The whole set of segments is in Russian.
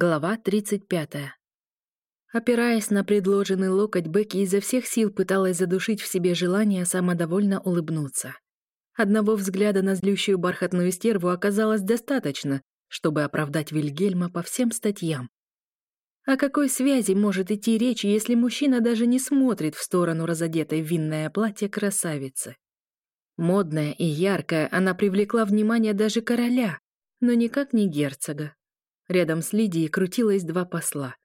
Глава 35. Опираясь на предложенный локоть, Бекки изо всех сил пыталась задушить в себе желание самодовольно улыбнуться. Одного взгляда на злющую бархатную стерву оказалось достаточно, чтобы оправдать Вильгельма по всем статьям. О какой связи может идти речь, если мужчина даже не смотрит в сторону разодетой винное платье красавицы? Модная и яркая, она привлекла внимание даже короля, но никак не герцога. Рядом с Лидией крутилось два посла.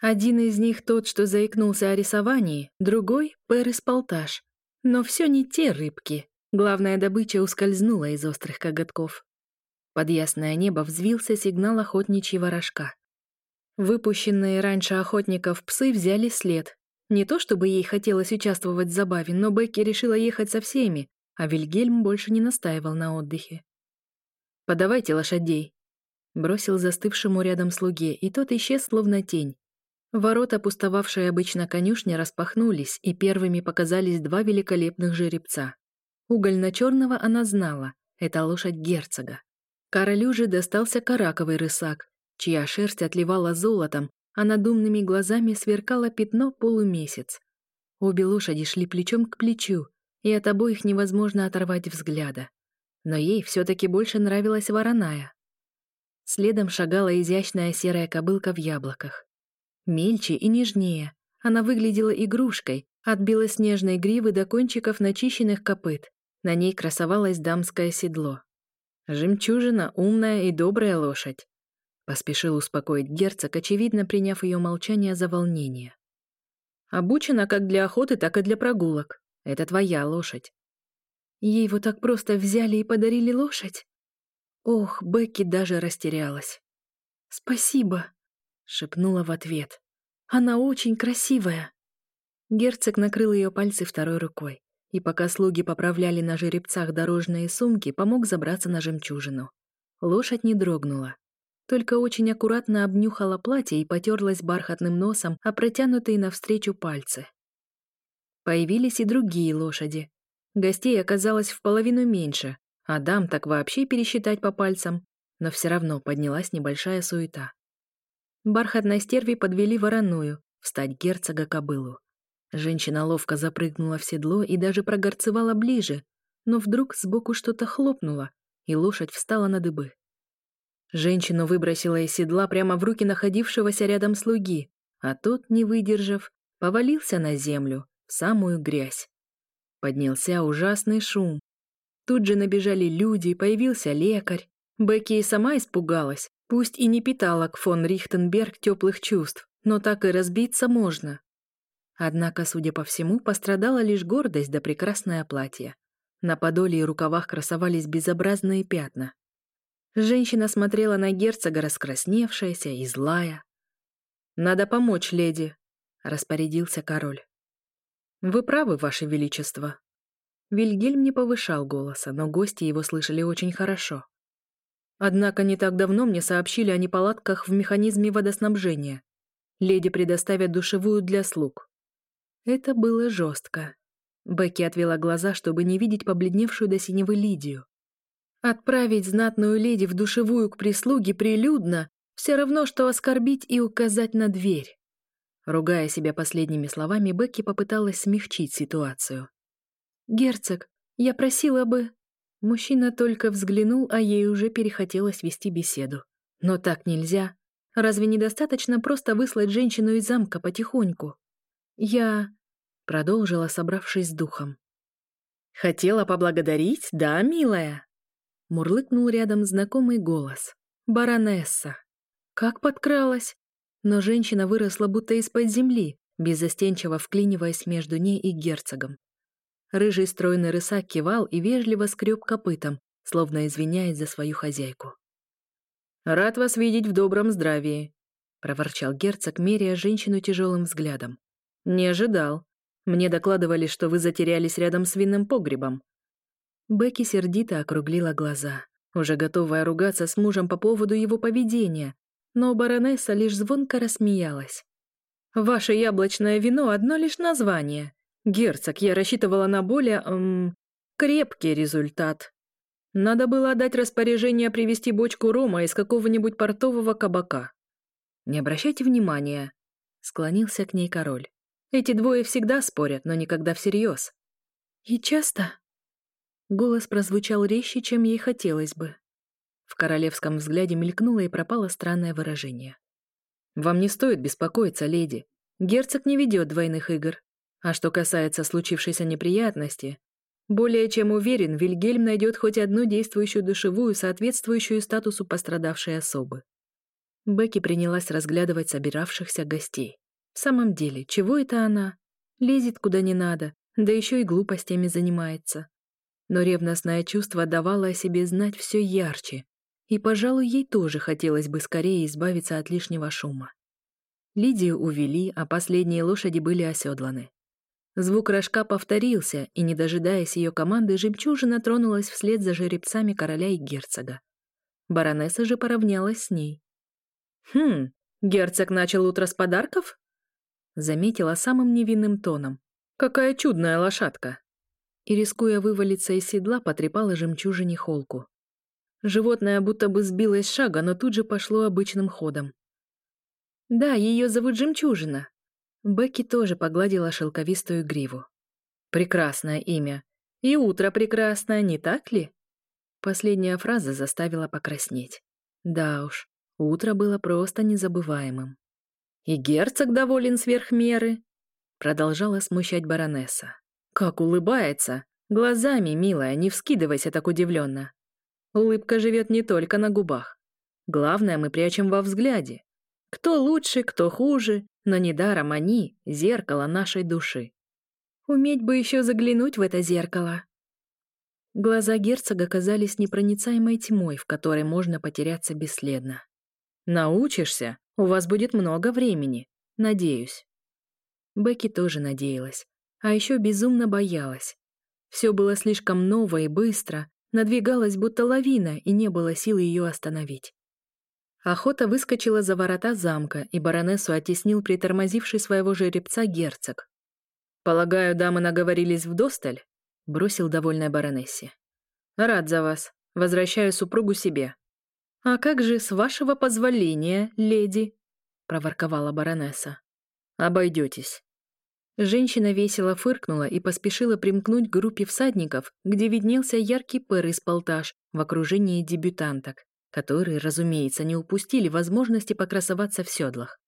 Один из них тот, что заикнулся о рисовании, другой — Перес Полташ. Но все не те рыбки. Главная добыча ускользнула из острых коготков. Под ясное небо взвился сигнал охотничьего рожка. Выпущенные раньше охотников псы взяли след. Не то чтобы ей хотелось участвовать в забаве, но Бекки решила ехать со всеми, а Вильгельм больше не настаивал на отдыхе. «Подавайте лошадей», бросил застывшему рядом слуге, и тот исчез, словно тень. Ворота, пустовавшие обычно конюшни, распахнулись, и первыми показались два великолепных жеребца. Угольно-черного она знала — это лошадь герцога. Королю же достался караковый рысак, чья шерсть отливала золотом, а над умными глазами сверкало пятно полумесяц. Обе лошади шли плечом к плечу, и от обоих невозможно оторвать взгляда. Но ей все таки больше нравилась вороная. Следом шагала изящная серая кобылка в яблоках. Мельче и нежнее. Она выглядела игрушкой, от белоснежной гривы до кончиков начищенных копыт. На ней красовалось дамское седло. «Жемчужина — умная и добрая лошадь», — поспешил успокоить герцог, очевидно приняв ее молчание за волнение. «Обучена как для охоты, так и для прогулок. Это твоя лошадь». «Ей вот так просто взяли и подарили лошадь?» Ох, Бекки даже растерялась. «Спасибо», — шепнула в ответ. «Она очень красивая». Герцог накрыл ее пальцы второй рукой, и пока слуги поправляли на жеребцах дорожные сумки, помог забраться на жемчужину. Лошадь не дрогнула, только очень аккуратно обнюхала платье и потерлась бархатным носом о протянутые навстречу пальцы. Появились и другие лошади. Гостей оказалось в половину меньше, Адам так вообще пересчитать по пальцам, но все равно поднялась небольшая суета. Бархатной стерви подвели вороную, встать герцога кобылу. Женщина ловко запрыгнула в седло и даже прогорцевала ближе, но вдруг сбоку что-то хлопнуло, и лошадь встала на дыбы. Женщину выбросила из седла прямо в руки находившегося рядом слуги, а тот, не выдержав, повалился на землю, в самую грязь. Поднялся ужасный шум, Тут же набежали люди, появился лекарь. Бекки и сама испугалась. Пусть и не питала к фон Рихтенберг теплых чувств, но так и разбиться можно. Однако, судя по всему, пострадала лишь гордость да прекрасное платье. На подоле и рукавах красовались безобразные пятна. Женщина смотрела на герцога, раскрасневшаяся и злая. «Надо помочь, леди», — распорядился король. «Вы правы, ваше величество», Вильгельм не повышал голоса, но гости его слышали очень хорошо. Однако не так давно мне сообщили о неполадках в механизме водоснабжения. Леди предоставят душевую для слуг. Это было жестко. Бекки отвела глаза, чтобы не видеть побледневшую до синевы Лидию. Отправить знатную леди в душевую к прислуге прилюдно все равно, что оскорбить и указать на дверь. Ругая себя последними словами, Бекки попыталась смягчить ситуацию. «Герцог, я просила бы...» Мужчина только взглянул, а ей уже перехотелось вести беседу. «Но так нельзя. Разве недостаточно просто выслать женщину из замка потихоньку?» «Я...» — продолжила, собравшись с духом. «Хотела поблагодарить, да, милая?» Мурлыкнул рядом знакомый голос. «Баронесса». «Как подкралась?» Но женщина выросла будто из-под земли, беззастенчиво вклиниваясь между ней и герцогом. Рыжий стройный рысак кивал и вежливо скреб копытом, словно извиняясь за свою хозяйку. «Рад вас видеть в добром здравии», — проворчал герцог, меряя женщину тяжелым взглядом. «Не ожидал. Мне докладывали, что вы затерялись рядом с винным погребом». Бекки сердито округлила глаза, уже готовая ругаться с мужем по поводу его поведения, но баронесса лишь звонко рассмеялась. «Ваше яблочное вино — одно лишь название», Герцог, я рассчитывала на более... Эм, крепкий результат. Надо было отдать распоряжение привезти бочку рома из какого-нибудь портового кабака. Не обращайте внимания, склонился к ней король. Эти двое всегда спорят, но никогда всерьез. И часто? Голос прозвучал резче, чем ей хотелось бы. В королевском взгляде мелькнуло и пропало странное выражение. «Вам не стоит беспокоиться, леди. Герцог не ведет двойных игр. А что касается случившейся неприятности, более чем уверен, Вильгельм найдет хоть одну действующую душевую, соответствующую статусу пострадавшей особы. Бекки принялась разглядывать собиравшихся гостей. В самом деле, чего это она? Лезет куда не надо, да еще и глупостями занимается. Но ревностное чувство давало о себе знать все ярче, и, пожалуй, ей тоже хотелось бы скорее избавиться от лишнего шума. Лидию увели, а последние лошади были оседланы. Звук рожка повторился, и, не дожидаясь ее команды, жемчужина тронулась вслед за жеребцами короля и герцога. Баронесса же поравнялась с ней. «Хм, герцог начал утро с подарков?» Заметила самым невинным тоном. «Какая чудная лошадка!» И, рискуя вывалиться из седла, потрепала жемчужине холку. Животное будто бы сбилось с шага, но тут же пошло обычным ходом. «Да, ее зовут Жемчужина», Бекки тоже погладила шелковистую гриву. «Прекрасное имя. И утро прекрасное, не так ли?» Последняя фраза заставила покраснеть. Да уж, утро было просто незабываемым. «И герцог доволен сверх меры», — продолжала смущать баронесса. «Как улыбается! Глазами, милая, не вскидывайся так удивленно. Улыбка живет не только на губах. Главное, мы прячем во взгляде. Кто лучше, кто хуже, но недаром они — зеркало нашей души. Уметь бы еще заглянуть в это зеркало. Глаза герцога казались непроницаемой тьмой, в которой можно потеряться бесследно. «Научишься? У вас будет много времени. Надеюсь». Бекки тоже надеялась, а еще безумно боялась. Все было слишком ново и быстро, надвигалась будто лавина, и не было сил ее остановить. Охота выскочила за ворота замка, и баронессу оттеснил притормозивший своего жеребца герцог. «Полагаю, дамы наговорились в вдосталь?» — бросил довольная баронессе. «Рад за вас. Возвращаю супругу себе». «А как же, с вашего позволения, леди?» — проворковала баронесса. «Обойдетесь». Женщина весело фыркнула и поспешила примкнуть к группе всадников, где виднелся яркий пыр из полтаж в окружении дебютанток которые, разумеется, не упустили возможности покрасоваться в седлах.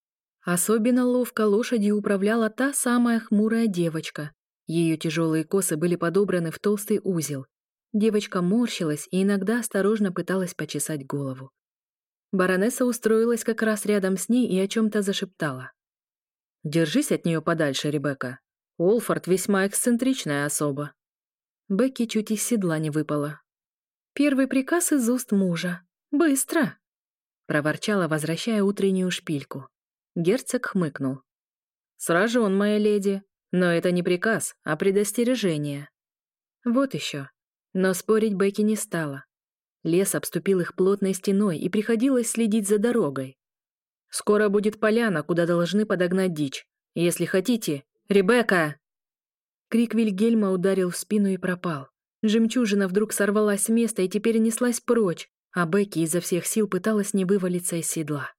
Особенно ловко лошади управляла та самая хмурая девочка. Ее тяжелые косы были подобраны в толстый узел. Девочка морщилась и иногда осторожно пыталась почесать голову. Баронесса устроилась как раз рядом с ней и о чем-то зашептала. «Держись от нее подальше, Ребекка. Олфорд весьма эксцентричная особа». Бекки чуть из седла не выпала. «Первый приказ из уст мужа», «Быстро!» — проворчала, возвращая утреннюю шпильку. Герцог хмыкнул. «Сражен, моя леди, но это не приказ, а предостережение». Вот еще. Но спорить Бекки не стала. Лес обступил их плотной стеной, и приходилось следить за дорогой. «Скоро будет поляна, куда должны подогнать дичь. Если хотите... Ребекка!» Крик Вильгельма ударил в спину и пропал. Жемчужина вдруг сорвалась с места и теперь неслась прочь, а Бекки изо всех сил пыталась не вывалиться из седла.